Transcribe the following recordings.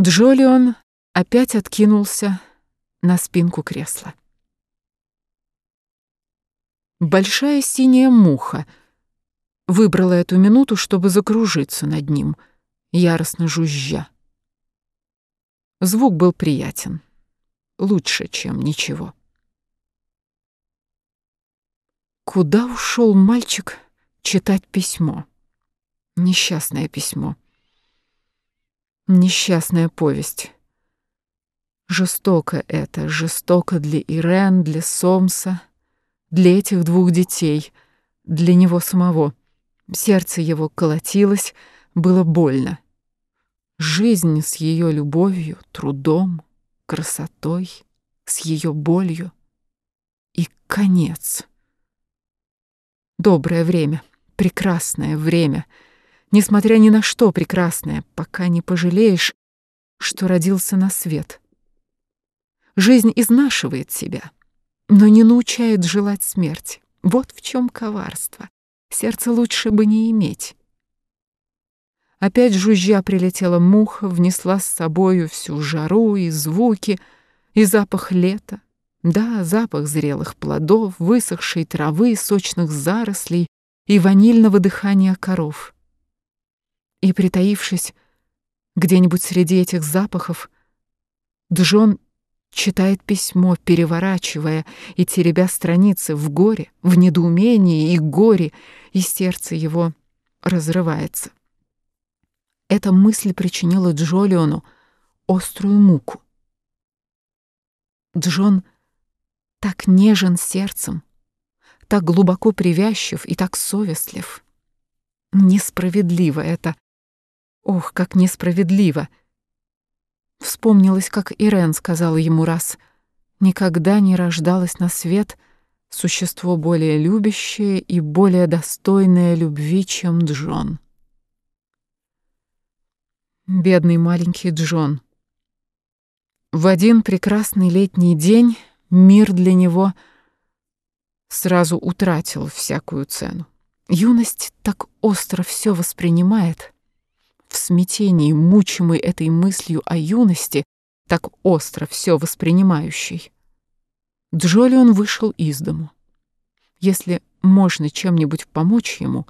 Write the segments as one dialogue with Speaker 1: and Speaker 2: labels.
Speaker 1: Джолион опять откинулся на спинку кресла. Большая синяя муха выбрала эту минуту, чтобы закружиться над ним, яростно жужжа. Звук был приятен, лучше, чем ничего. Куда ушел мальчик читать письмо? Несчастное письмо. Несчастная повесть. Жестоко это, жестоко для Ирен, для Сомса, для этих двух детей, для него самого. Сердце его колотилось, было больно. Жизнь с ее любовью, трудом, красотой, с ее болью. И конец. Доброе время, прекрасное время — несмотря ни на что прекрасное, пока не пожалеешь, что родился на свет. Жизнь изнашивает себя, но не научает желать смерти. Вот в чем коварство. Сердце лучше бы не иметь. Опять жужжа прилетела муха, внесла с собою всю жару и звуки, и запах лета. Да, запах зрелых плодов, высохшей травы, сочных зарослей и ванильного дыхания коров. И, притаившись где-нибудь среди этих запахов, Джон читает письмо, переворачивая и теребя страницы в горе, в недоумении и горе, и сердце его разрывается. Эта мысль причинила Джолиону острую муку. Джон так нежен сердцем, так глубоко привязчив и так совестлив. Несправедливо это Ох, как несправедливо. Вспомнилось, как Ирен сказала ему раз, никогда не рождалось на свет существо более любящее и более достойное любви, чем Джон. Бедный маленький Джон. В один прекрасный летний день мир для него сразу утратил всякую цену. Юность так остро все воспринимает — в смятении, мучимый этой мыслью о юности, так остро все воспринимающий. Джолион вышел из дому. Если можно чем-нибудь помочь ему,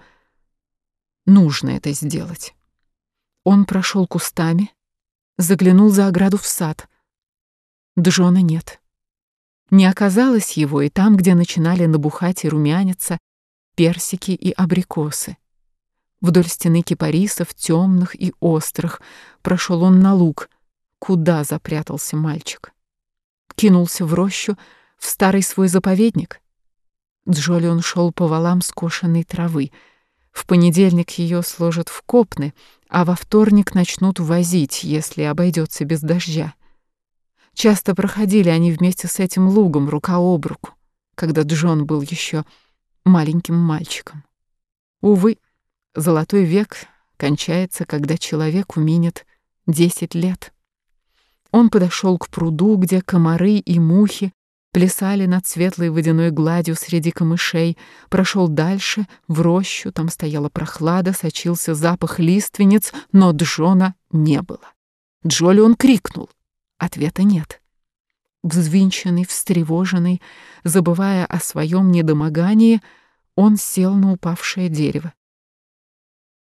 Speaker 1: нужно это сделать. Он прошел кустами, заглянул за ограду в сад. Джона нет. Не оказалось его и там, где начинали набухать и румяниться персики и абрикосы. Вдоль стены кипарисов, темных и острых, прошел он на луг. Куда запрятался мальчик? Кинулся в рощу, в старый свой заповедник? Джолион шел по валам скошенной травы. В понедельник ее сложат в копны, а во вторник начнут возить, если обойдется без дождя. Часто проходили они вместе с этим лугом рука об руку, когда Джон был еще маленьким мальчиком. Увы, Золотой век кончается, когда человеку минет десять лет. Он подошел к пруду, где комары и мухи плясали над светлой водяной гладью среди камышей, прошел дальше, в рощу, там стояла прохлада, сочился запах лиственниц, но Джона не было. Джоли он крикнул. Ответа нет. Взвинченный, встревоженный, забывая о своем недомогании, он сел на упавшее дерево.